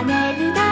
あげる